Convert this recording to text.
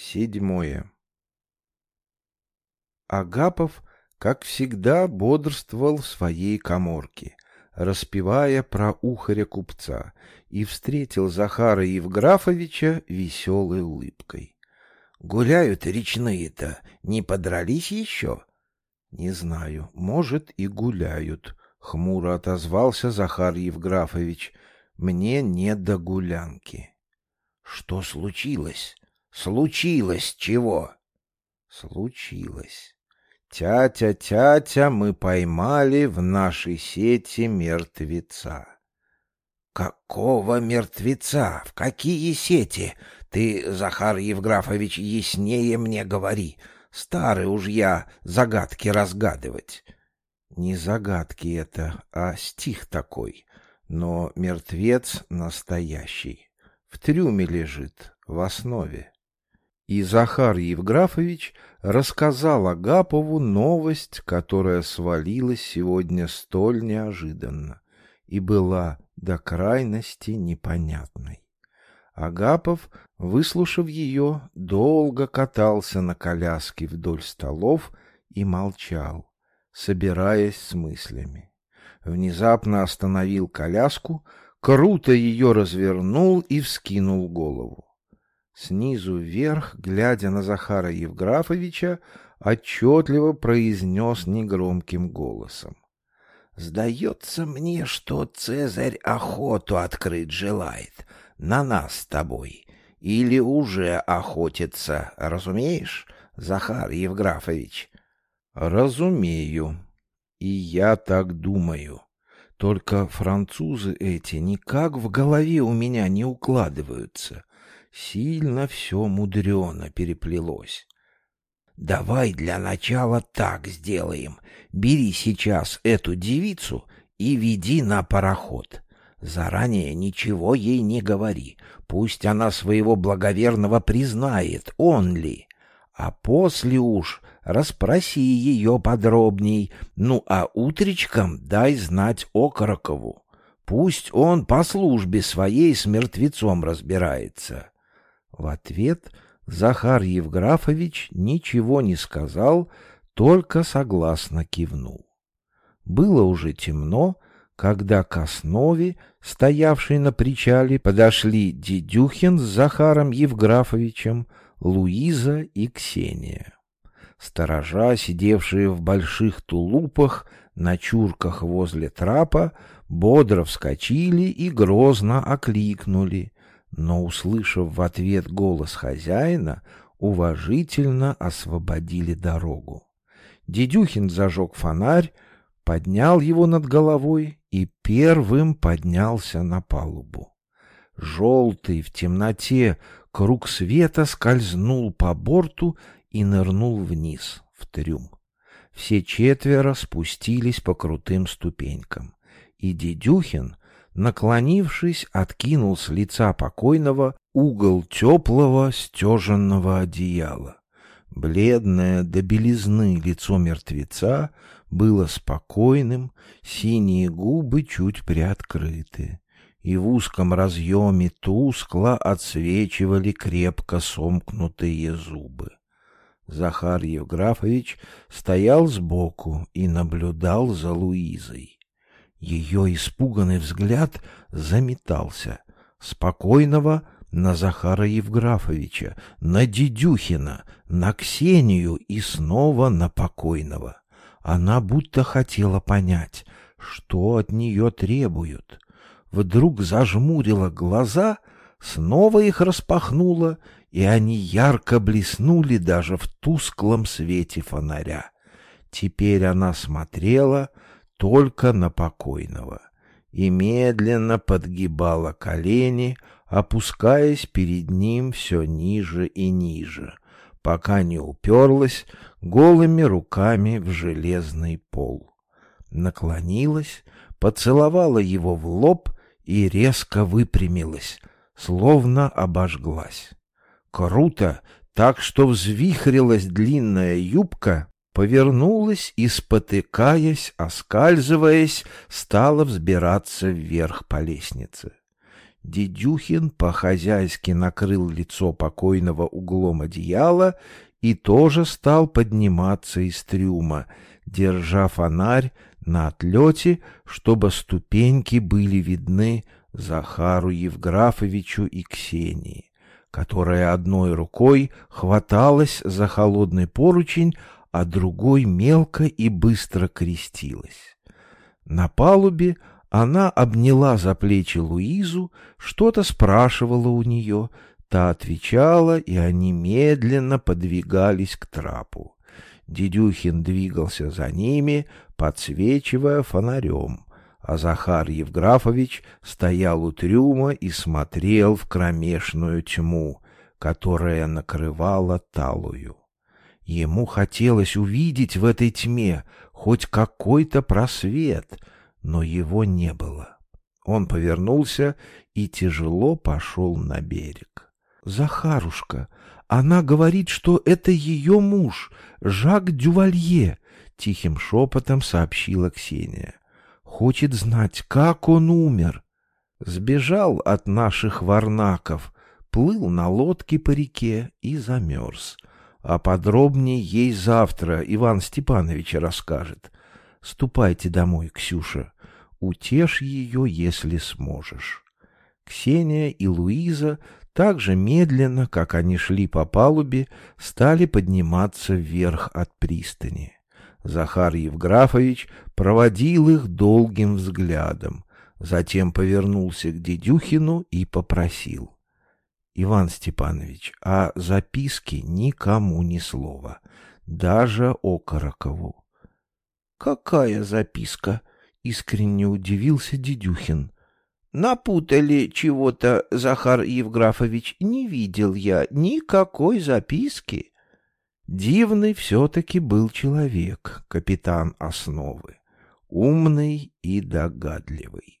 Седьмое. Агапов, как всегда, бодрствовал в своей коморке, распевая про ухаря купца, и встретил Захара Евграфовича веселой улыбкой. — Гуляют речные-то, не подрались еще? — Не знаю, может, и гуляют, — хмуро отозвался Захар Евграфович. — Мне не до гулянки. — Что случилось? Случилось чего? Случилось. Тятя, тятя, мы поймали в нашей сети мертвеца. Какого мертвеца? В какие сети? Ты, Захар Евграфович, яснее мне говори. Старый уж я загадки разгадывать. Не загадки это, а стих такой. Но мертвец настоящий. В трюме лежит, в основе. И Захар Евграфович рассказал Агапову новость, которая свалилась сегодня столь неожиданно и была до крайности непонятной. Агапов, выслушав ее, долго катался на коляске вдоль столов и молчал, собираясь с мыслями. Внезапно остановил коляску, круто ее развернул и вскинул голову. Снизу вверх, глядя на Захара Евграфовича, отчетливо произнес негромким голосом. «Сдается мне, что Цезарь охоту открыть желает на нас с тобой. Или уже охотится, разумеешь, Захар Евграфович?» «Разумею. И я так думаю. Только французы эти никак в голове у меня не укладываются». Сильно все мудрено переплелось. Давай для начала так сделаем. Бери сейчас эту девицу и веди на пароход. Заранее ничего ей не говори. Пусть она своего благоверного признает, он ли. А после уж расспроси ее подробней. Ну, а утречком дай знать Окорокову. Пусть он по службе своей с мертвецом разбирается. В ответ Захар Евграфович ничего не сказал, только согласно кивнул. Было уже темно, когда к основе, стоявшей на причале, подошли Дедюхин с Захаром Евграфовичем, Луиза и Ксения. Сторожа, сидевшие в больших тулупах на чурках возле трапа, бодро вскочили и грозно окликнули но, услышав в ответ голос хозяина, уважительно освободили дорогу. Дедюхин зажег фонарь, поднял его над головой и первым поднялся на палубу. Желтый в темноте круг света скользнул по борту и нырнул вниз, в трюм. Все четверо спустились по крутым ступенькам, и Дедюхин наклонившись, откинул с лица покойного угол теплого стеженного одеяла. Бледное до белизны лицо мертвеца было спокойным, синие губы чуть приоткрыты, и в узком разъеме тускло отсвечивали крепко сомкнутые зубы. Захар Евграфович стоял сбоку и наблюдал за Луизой. Ее испуганный взгляд заметался. Спокойного на Захара Евграфовича, на Дедюхина, на Ксению и снова на покойного. Она будто хотела понять, что от нее требуют. Вдруг зажмурила глаза, снова их распахнула, и они ярко блеснули даже в тусклом свете фонаря. Теперь она смотрела — только на покойного и медленно подгибала колени, опускаясь перед ним все ниже и ниже, пока не уперлась голыми руками в железный пол. Наклонилась, поцеловала его в лоб и резко выпрямилась, словно обожглась. Круто, так что взвихрилась длинная юбка, повернулась и, спотыкаясь, оскальзываясь, стала взбираться вверх по лестнице. Дедюхин по-хозяйски накрыл лицо покойного углом одеяла и тоже стал подниматься из трюма, держа фонарь на отлете, чтобы ступеньки были видны Захару Евграфовичу и Ксении, которая одной рукой хваталась за холодный поручень, а другой мелко и быстро крестилась. На палубе она обняла за плечи Луизу, что-то спрашивала у нее, та отвечала, и они медленно подвигались к трапу. Дедюхин двигался за ними, подсвечивая фонарем, а Захар Евграфович стоял у трюма и смотрел в кромешную тьму, которая накрывала талую. Ему хотелось увидеть в этой тьме хоть какой-то просвет, но его не было. Он повернулся и тяжело пошел на берег. «Захарушка, она говорит, что это ее муж, Жак Дювалье», — тихим шепотом сообщила Ксения. «Хочет знать, как он умер». Сбежал от наших варнаков, плыл на лодке по реке и замерз. А подробнее ей завтра Иван Степанович расскажет. Ступайте домой, Ксюша. Утешь ее, если сможешь. Ксения и Луиза так же медленно, как они шли по палубе, стали подниматься вверх от пристани. Захар Евграфович проводил их долгим взглядом, затем повернулся к Дедюхину и попросил. Иван Степанович, а записки никому ни слова, даже Окорокову. Какая записка? Искренне удивился Дедюхин. Напутали чего-то, Захар Евграфович, не видел я никакой записки. Дивный все-таки был человек, капитан основы, умный и догадливый.